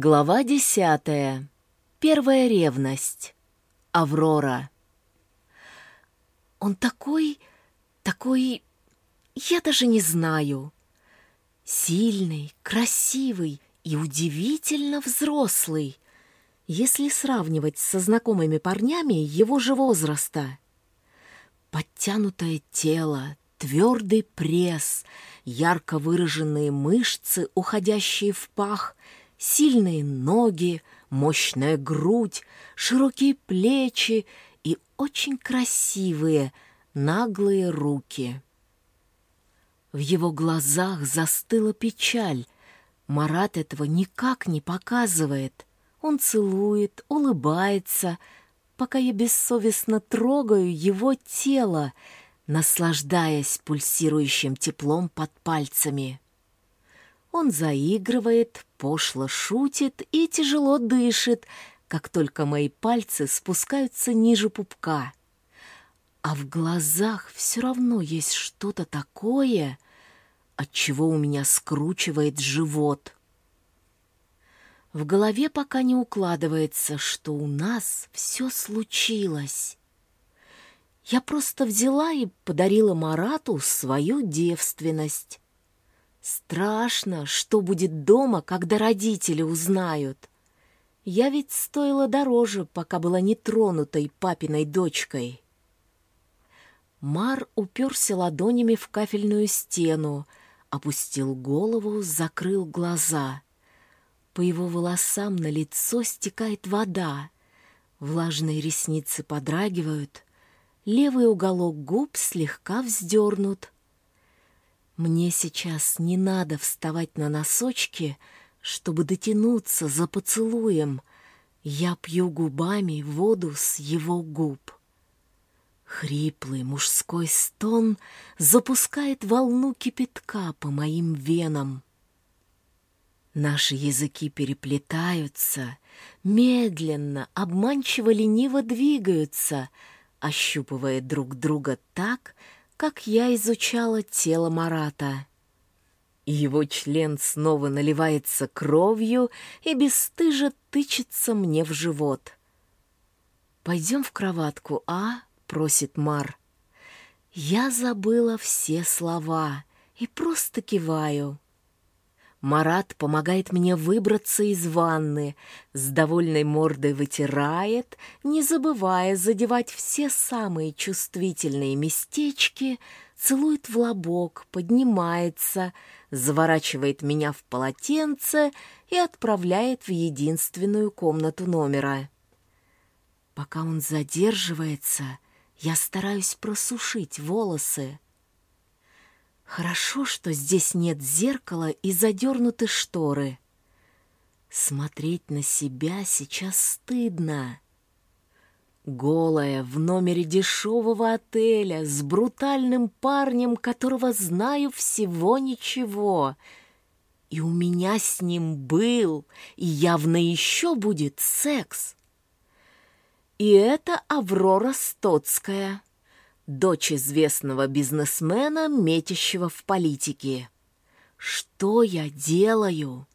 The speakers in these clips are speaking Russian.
Глава десятая. Первая ревность. Аврора. Он такой, такой, я даже не знаю. Сильный, красивый и удивительно взрослый, если сравнивать со знакомыми парнями его же возраста. Подтянутое тело, твердый пресс, ярко выраженные мышцы, уходящие в пах — Сильные ноги, мощная грудь, широкие плечи и очень красивые, наглые руки. В его глазах застыла печаль. Марат этого никак не показывает. Он целует, улыбается, пока я бессовестно трогаю его тело, наслаждаясь пульсирующим теплом под пальцами. Он заигрывает, пошло шутит и тяжело дышит, как только мои пальцы спускаются ниже пупка. А в глазах все равно есть что-то такое, от чего у меня скручивает живот. В голове пока не укладывается, что у нас все случилось. Я просто взяла и подарила Марату свою девственность. Страшно, что будет дома, когда родители узнают. Я ведь стоила дороже, пока была нетронутой папиной дочкой. Мар уперся ладонями в кафельную стену, опустил голову, закрыл глаза. По его волосам на лицо стекает вода. Влажные ресницы подрагивают, левый уголок губ слегка вздернут — мне сейчас не надо вставать на носочки, чтобы дотянуться за поцелуем. Я пью губами воду с его губ. Хриплый мужской стон запускает волну кипятка по моим венам. Наши языки переплетаются, медленно, обманчиво лениво двигаются, ощупывая друг друга так, как я изучала тело Марата. Его член снова наливается кровью и бесстыже тычется мне в живот. «Пойдем в кроватку, а?» — просит Мар. Я забыла все слова и просто киваю. Марат помогает мне выбраться из ванны, с довольной мордой вытирает, не забывая задевать все самые чувствительные местечки, целует в лобок, поднимается, заворачивает меня в полотенце и отправляет в единственную комнату номера. Пока он задерживается, я стараюсь просушить волосы. Хорошо, что здесь нет зеркала и задернуты шторы. Смотреть на себя сейчас стыдно. Голая в номере дешевого отеля с брутальным парнем, которого знаю всего ничего. И у меня с ним был, и явно еще будет секс. И это Аврора Стоцкая дочь известного бизнесмена, метящего в политике. Что я делаю?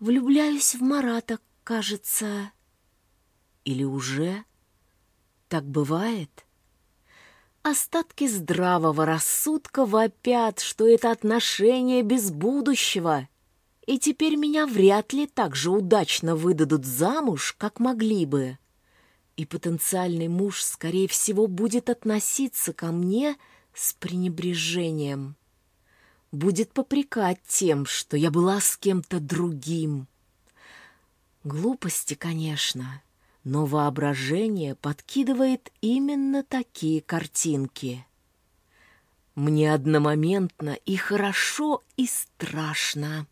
Влюбляюсь в Марата, кажется. Или уже? Так бывает? Остатки здравого рассудка вопят, что это отношение без будущего. И теперь меня вряд ли так же удачно выдадут замуж, как могли бы и потенциальный муж, скорее всего, будет относиться ко мне с пренебрежением. Будет попрекать тем, что я была с кем-то другим. Глупости, конечно, но воображение подкидывает именно такие картинки. Мне одномоментно и хорошо, и страшно.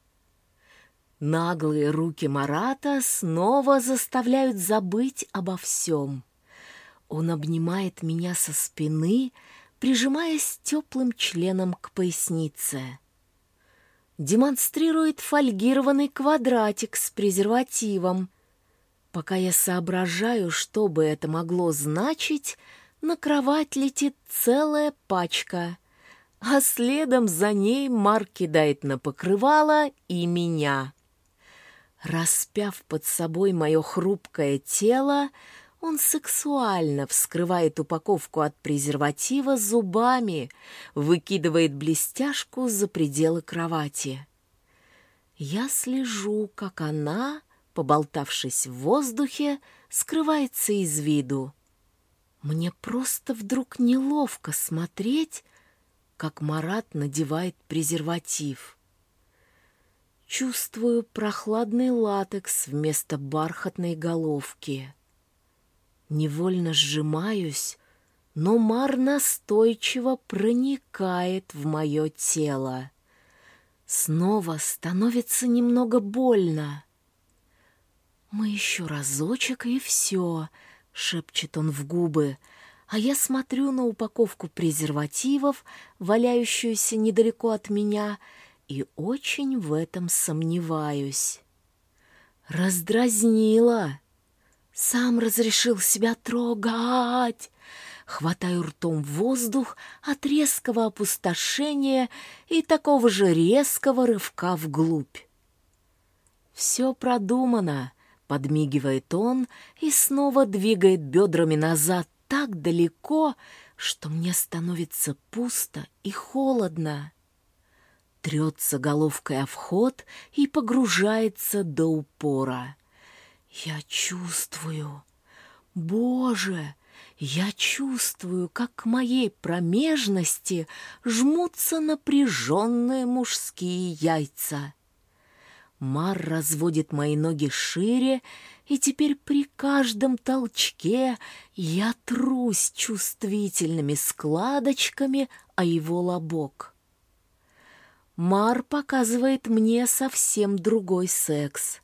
Наглые руки Марата снова заставляют забыть обо всем. Он обнимает меня со спины, прижимаясь теплым членом к пояснице. Демонстрирует фольгированный квадратик с презервативом. Пока я соображаю, что бы это могло значить, на кровать летит целая пачка, а следом за ней Марк кидает на покрывало и меня. Распяв под собой мое хрупкое тело, он сексуально вскрывает упаковку от презерватива зубами, выкидывает блестяшку за пределы кровати. Я слежу, как она, поболтавшись в воздухе, скрывается из виду. Мне просто вдруг неловко смотреть, как Марат надевает презерватив. Чувствую прохладный латекс вместо бархатной головки. Невольно сжимаюсь, но Мар настойчиво проникает в мое тело. Снова становится немного больно. «Мы еще разочек, и все», — шепчет он в губы, а я смотрю на упаковку презервативов, валяющуюся недалеко от меня, и очень в этом сомневаюсь. Раздразнила. Сам разрешил себя трогать. Хватаю ртом воздух от резкого опустошения и такого же резкого рывка вглубь. Все продумано, подмигивает он и снова двигает бедрами назад так далеко, что мне становится пусто и холодно. Трется головкой о вход и погружается до упора. Я чувствую, Боже, я чувствую, как к моей промежности жмутся напряженные мужские яйца. Мар разводит мои ноги шире, и теперь при каждом толчке я трусь чувствительными складочками о его лобок. Мар показывает мне совсем другой секс.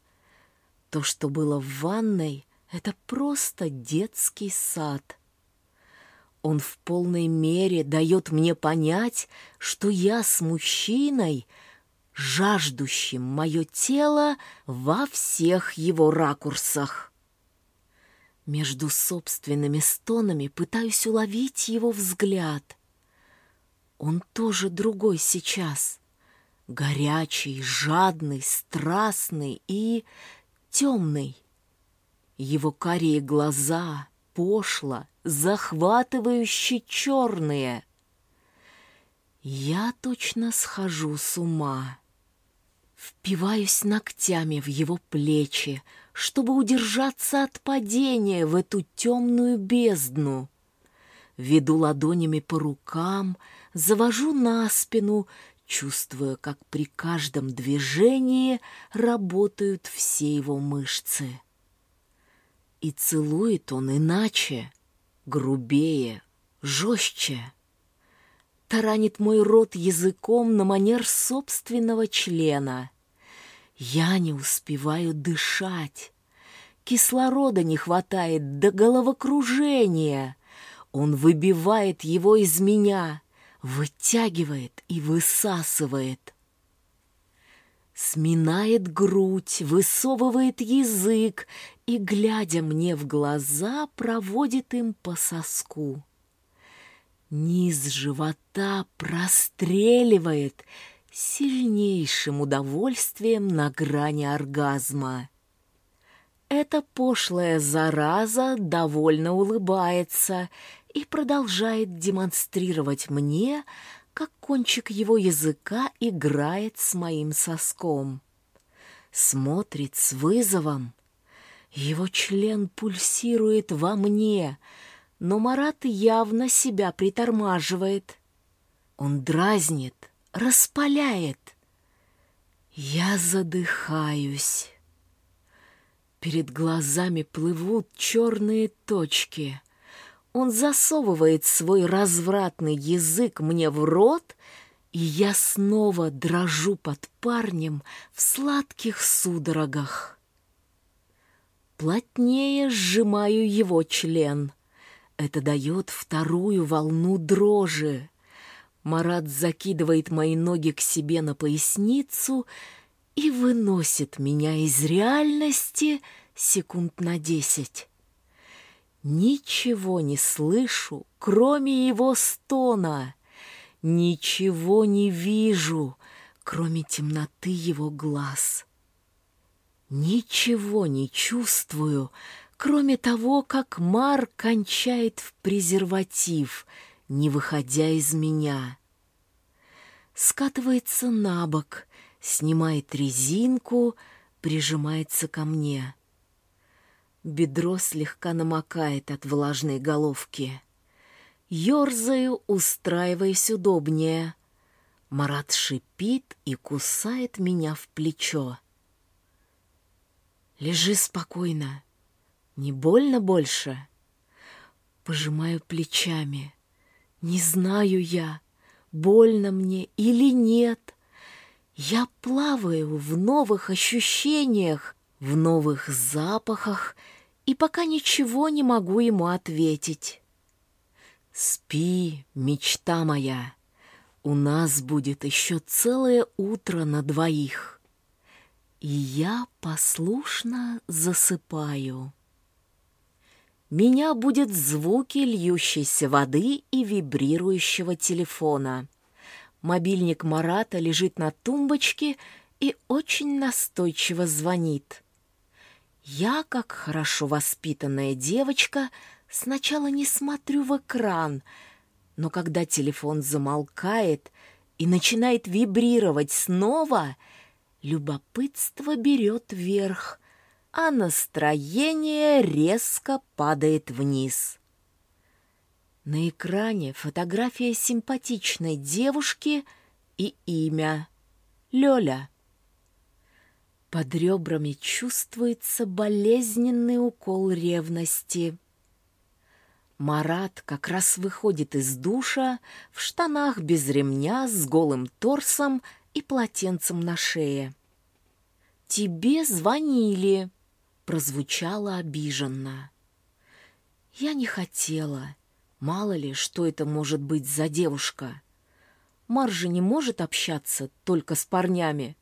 То, что было в ванной, это просто детский сад. Он в полной мере дает мне понять, что я с мужчиной — жаждущим мое тело во всех его ракурсах. Между собственными стонами пытаюсь уловить его взгляд. Он тоже другой сейчас. Горячий, жадный, страстный и темный. Его карие глаза пошло, захватывающе черные. Я точно схожу с ума. Впиваюсь ногтями в его плечи, чтобы удержаться от падения в эту темную бездну. Веду ладонями по рукам, завожу на спину, чувствуя, как при каждом движении работают все его мышцы. И целует он иначе, грубее, жестче таранит мой рот языком на манер собственного члена. Я не успеваю дышать. Кислорода не хватает до головокружения. Он выбивает его из меня, вытягивает и высасывает. Сминает грудь, высовывает язык и, глядя мне в глаза, проводит им по соску. Низ живота простреливает сильнейшим удовольствием на грани оргазма. Эта пошлая зараза довольно улыбается и продолжает демонстрировать мне, как кончик его языка играет с моим соском. Смотрит с вызовом. Его член пульсирует во мне — но Марат явно себя притормаживает. Он дразнит, распаляет. Я задыхаюсь. Перед глазами плывут черные точки. Он засовывает свой развратный язык мне в рот, и я снова дрожу под парнем в сладких судорогах. Плотнее сжимаю его член — это дает вторую волну дрожи. Марат закидывает мои ноги к себе на поясницу и выносит меня из реальности секунд на десять. Ничего не слышу, кроме его стона. Ничего не вижу, кроме темноты его глаз. Ничего не чувствую, кроме того, как Мар кончает в презерватив, не выходя из меня. Скатывается на бок, снимает резинку, прижимается ко мне. Бедро слегка намокает от влажной головки. Ёрзаю, устраиваясь удобнее. Марат шипит и кусает меня в плечо. Лежи спокойно. Не больно больше? Пожимаю плечами. Не знаю я, больно мне или нет. Я плаваю в новых ощущениях, в новых запахах, и пока ничего не могу ему ответить. Спи, мечта моя, у нас будет еще целое утро на двоих и я послушно засыпаю. Меня будет звуки льющейся воды и вибрирующего телефона. Мобильник Марата лежит на тумбочке и очень настойчиво звонит. Я, как хорошо воспитанная девочка, сначала не смотрю в экран, но когда телефон замолкает и начинает вибрировать снова — Любопытство берет верх, а настроение резко падает вниз. На экране фотография симпатичной девушки и имя — Лёля. Под ребрами чувствуется болезненный укол ревности. Марат как раз выходит из душа в штанах без ремня с голым торсом и полотенцем на шее. «Тебе звонили», — прозвучало обиженно. Я не хотела. Мало ли, что это может быть за девушка. Маржа не может общаться только с парнями.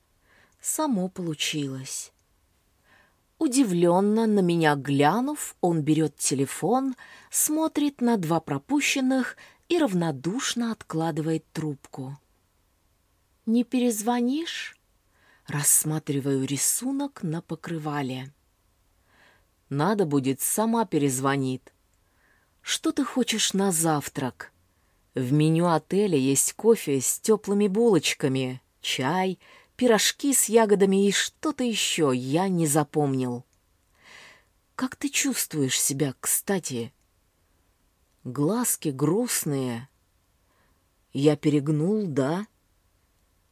Само получилось. Удивленно на меня глянув, он берет телефон, смотрит на два пропущенных и равнодушно откладывает трубку. «Не перезвонишь?» Рассматриваю рисунок на покрывале. «Надо будет, сама перезвонит». «Что ты хочешь на завтрак?» В меню отеля есть кофе с теплыми булочками, чай, пирожки с ягодами и что-то еще я не запомнил. «Как ты чувствуешь себя, кстати?» Глазки грустные. Я перегнул, да?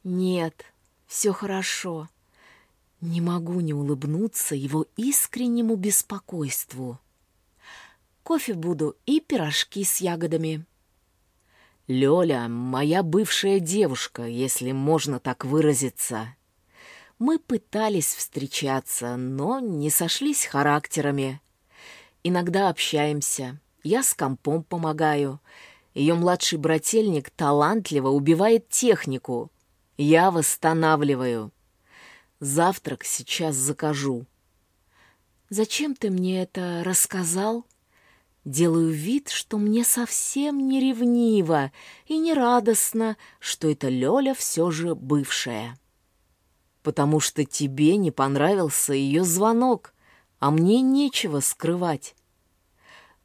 Нет, все хорошо. Не могу не улыбнуться его искреннему беспокойству. Кофе буду и пирожки с ягодами. Лёля — моя бывшая девушка, если можно так выразиться. Мы пытались встречаться, но не сошлись характерами. Иногда общаемся, я с компом помогаю. Ее младший брательник талантливо убивает технику — я восстанавливаю. Завтрак сейчас закажу. Зачем ты мне это рассказал? Делаю вид, что мне совсем не ревниво и не радостно, что это Лёля все же бывшая. Потому что тебе не понравился ее звонок, а мне нечего скрывать.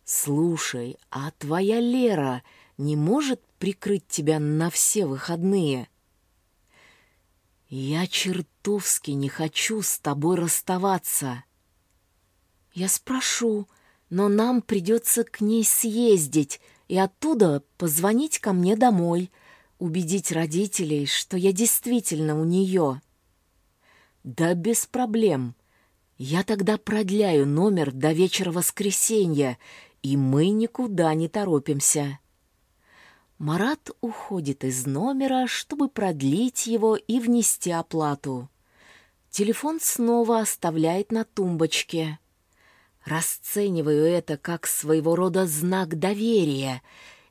Слушай, а твоя Лера не может прикрыть тебя на все выходные? Я чертовски не хочу с тобой расставаться. Я спрошу, но нам придется к ней съездить и оттуда позвонить ко мне домой, убедить родителей, что я действительно у нее. Да без проблем. Я тогда продляю номер до вечера воскресенья, и мы никуда не торопимся. Марат уходит из номера, чтобы продлить его и внести оплату. Телефон снова оставляет на тумбочке. Расцениваю это как своего рода знак доверия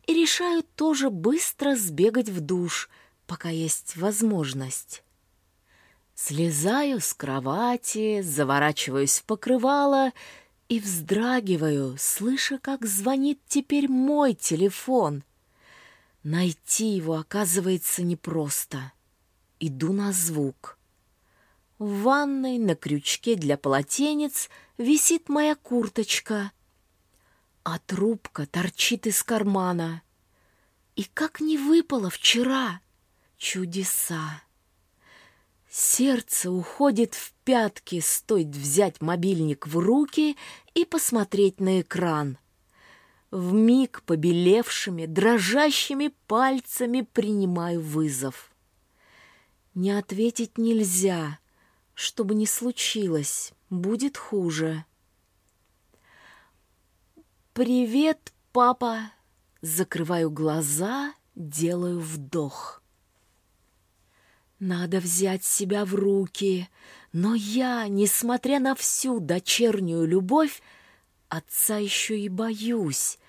и решаю тоже быстро сбегать в душ, пока есть возможность. Слезаю с кровати, заворачиваюсь в покрывало и вздрагиваю, слыша, как звонит теперь мой телефон — Найти его оказывается непросто. Иду на звук. В ванной на крючке для полотенец висит моя курточка, а трубка торчит из кармана. И как не выпало вчера! Чудеса! Сердце уходит в пятки, стоит взять мобильник в руки и посмотреть на экран. В миг побелевшими, дрожащими пальцами принимаю вызов. Не ответить нельзя, чтобы не случилось, будет хуже. «Привет, папа!» Закрываю глаза, делаю вдох. Надо взять себя в руки, но я, несмотря на всю дочернюю любовь, отца еще и боюсь,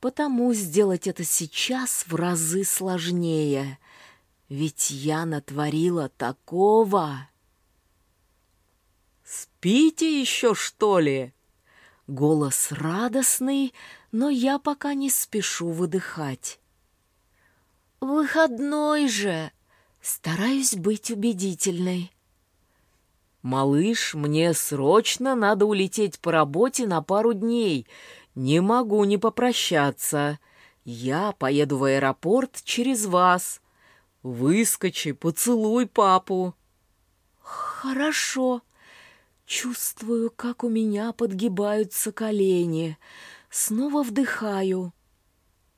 потому сделать это сейчас в разы сложнее, ведь я натворила такого. «Спите еще, что ли?» Голос радостный, но я пока не спешу выдыхать. «Выходной же!» Стараюсь быть убедительной. «Малыш, мне срочно надо улететь по работе на пару дней. Не могу не попрощаться. Я поеду в аэропорт через вас. Выскочи, поцелуй папу». «Хорошо», Чувствую, как у меня подгибаются колени. Снова вдыхаю.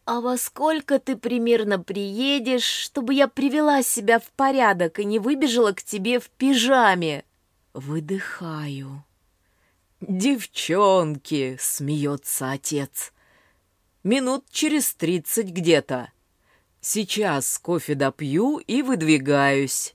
«А во сколько ты примерно приедешь, чтобы я привела себя в порядок и не выбежала к тебе в пижаме?» Выдыхаю. «Девчонки!» — смеется отец. «Минут через тридцать где-то. Сейчас кофе допью и выдвигаюсь».